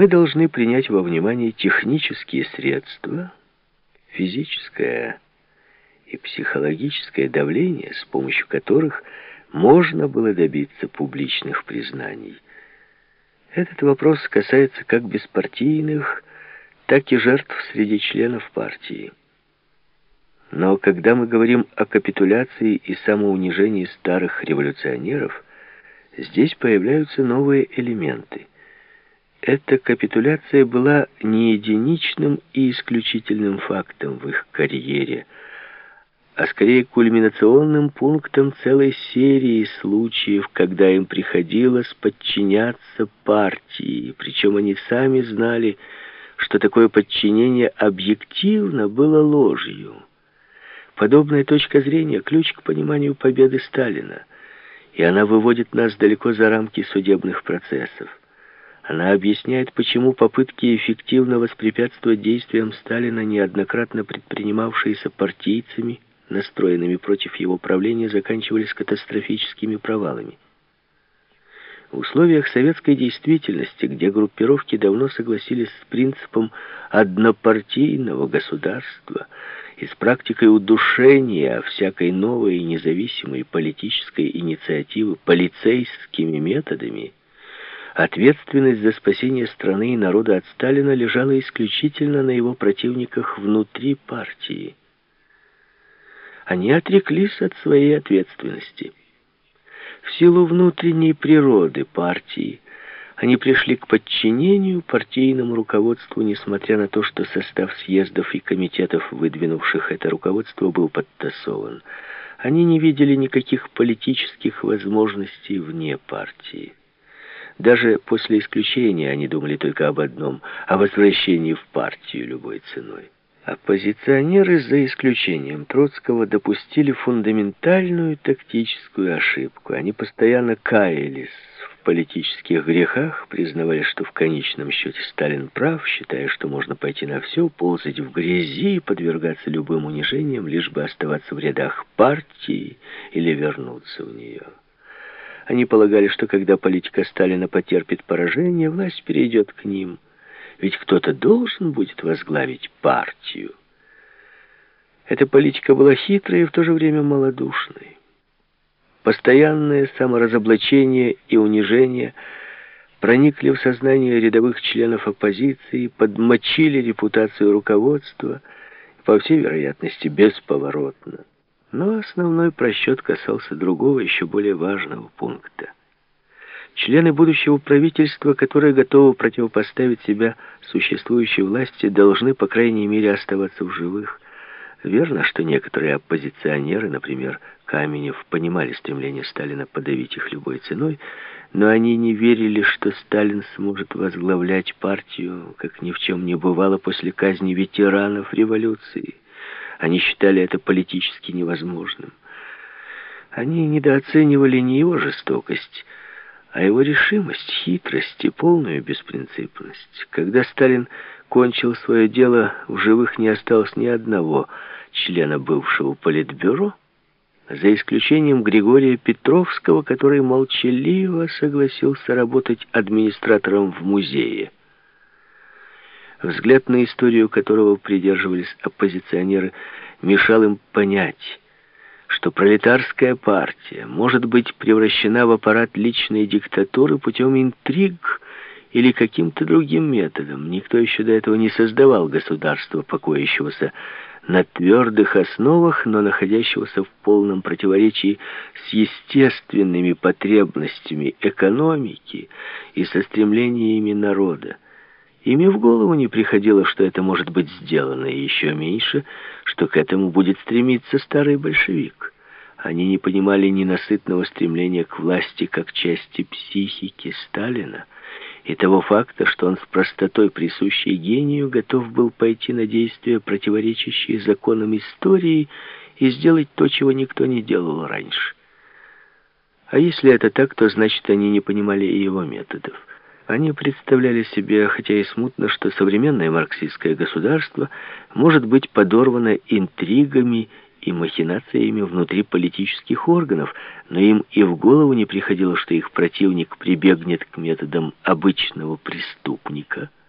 мы должны принять во внимание технические средства, физическое и психологическое давление, с помощью которых можно было добиться публичных признаний. Этот вопрос касается как беспартийных, так и жертв среди членов партии. Но когда мы говорим о капитуляции и самоунижении старых революционеров, здесь появляются новые элементы. Эта капитуляция была не единичным и исключительным фактом в их карьере, а скорее кульминационным пунктом целой серии случаев, когда им приходилось подчиняться партии, причем они сами знали, что такое подчинение объективно было ложью. Подобная точка зрения — ключ к пониманию победы Сталина, и она выводит нас далеко за рамки судебных процессов. Она объясняет, почему попытки эффективно воспрепятствовать действиям Сталина, неоднократно предпринимавшиеся партийцами, настроенными против его правления, заканчивались катастрофическими провалами. В условиях советской действительности, где группировки давно согласились с принципом однопартийного государства и с практикой удушения всякой новой и независимой политической инициативы полицейскими методами, ответственность за спасение страны и народа от Сталина лежала исключительно на его противниках внутри партии. Они отреклись от своей ответственности – в силу внутренней природы партии они пришли к подчинению партийному руководству, несмотря на то, что состав съездов и комитетов, выдвинувших это руководство, был подтасован. Они не видели никаких политических возможностей вне партии. Даже после исключения они думали только об одном — о возвращении в партию любой ценой. Оппозиционеры, за исключением Троцкого, допустили фундаментальную тактическую ошибку. Они постоянно каялись в политических грехах, признавали, что в конечном счете Сталин прав, считая, что можно пойти на все, ползать в грязи и подвергаться любым унижениям, лишь бы оставаться в рядах партии или вернуться в нее. Они полагали, что когда политика Сталина потерпит поражение, власть перейдет к ним – ведь кто-то должен будет возглавить партию. Эта политика была хитрой и в то же время малодушной. Постоянное саморазоблачение и унижение проникли в сознание рядовых членов оппозиции, подмочили репутацию руководства, по всей вероятности, бесповоротно. Но основной просчет касался другого, еще более важного пункта. Члены будущего правительства, которые готовы противопоставить себя существующей власти, должны, по крайней мере, оставаться в живых. Верно, что некоторые оппозиционеры, например, Каменев, понимали стремление Сталина подавить их любой ценой, но они не верили, что Сталин сможет возглавлять партию, как ни в чем не бывало после казни ветеранов революции. Они считали это политически невозможным. Они недооценивали не его жестокость, а его решимость, хитрость и полную беспринципность. Когда Сталин кончил свое дело, в живых не осталось ни одного члена бывшего политбюро, за исключением Григория Петровского, который молчаливо согласился работать администратором в музее. Взгляд на историю которого придерживались оппозиционеры мешал им понять, что пролетарская партия может быть превращена в аппарат личной диктатуры путем интриг или каким-то другим методом. Никто еще до этого не создавал государства, покоящегося на твердых основах, но находящегося в полном противоречии с естественными потребностями экономики и со стремлениями народа. Ими в голову не приходило, что это может быть сделано, и еще меньше, что к этому будет стремиться старый большевик. Они не понимали ненасытного стремления к власти как части психики Сталина и того факта, что он с простотой, присущей гению, готов был пойти на действия, противоречащие законам истории, и сделать то, чего никто не делал раньше. А если это так, то значит, они не понимали и его методов. Они представляли себе, хотя и смутно, что современное марксистское государство может быть подорвано интригами и махинациями внутри политических органов, но им и в голову не приходило, что их противник прибегнет к методам обычного преступника –